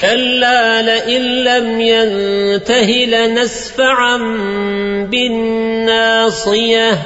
كلا لئن لم ينته لنسفعا بالناصية